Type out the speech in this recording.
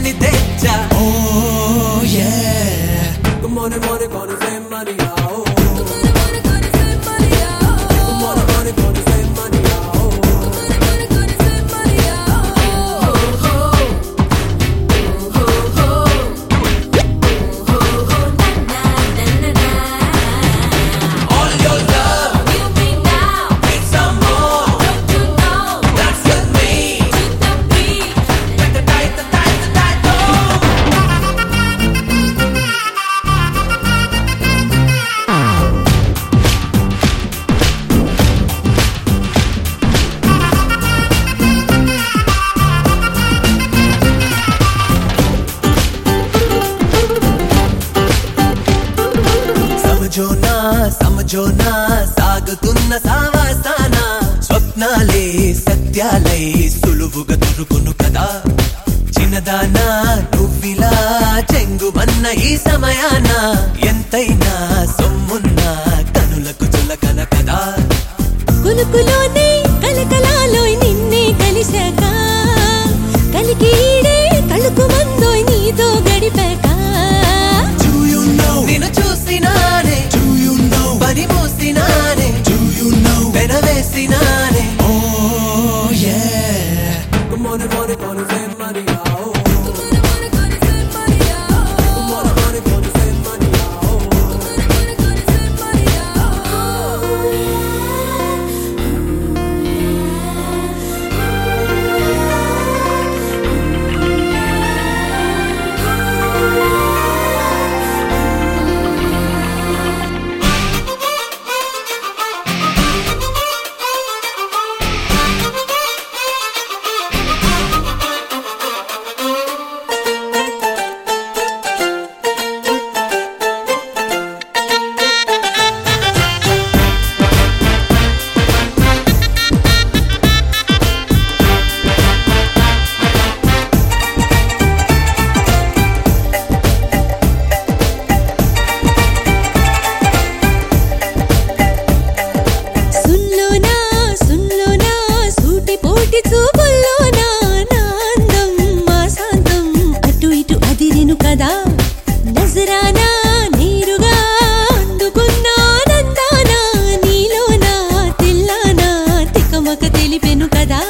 తెచ్చా? జోనా సాగుతున్న సావాసాన? స్వప్నాలే సత్యాలై సులువుగా దొరుకును కదా. చిన్నదానా నువ్విలా చెంగుమన్న ఈ సమయాన. ఎంతైనా సొమ్మున్నా వెనుకదా